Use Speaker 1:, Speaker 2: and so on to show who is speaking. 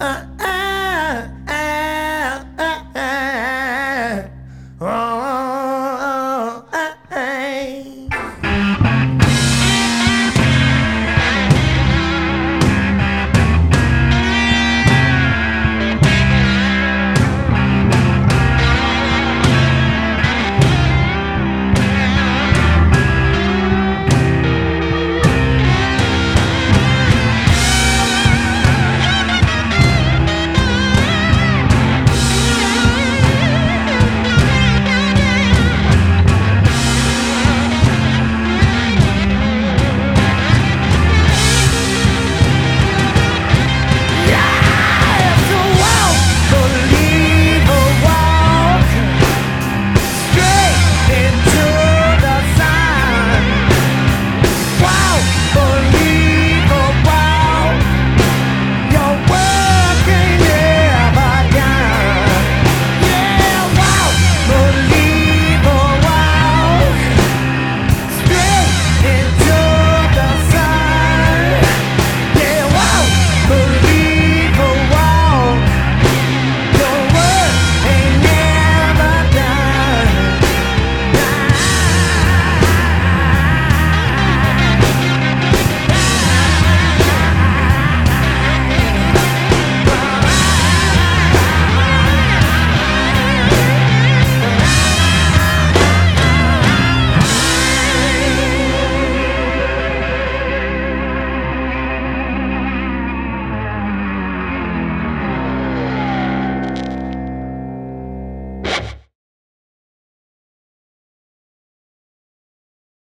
Speaker 1: Uh,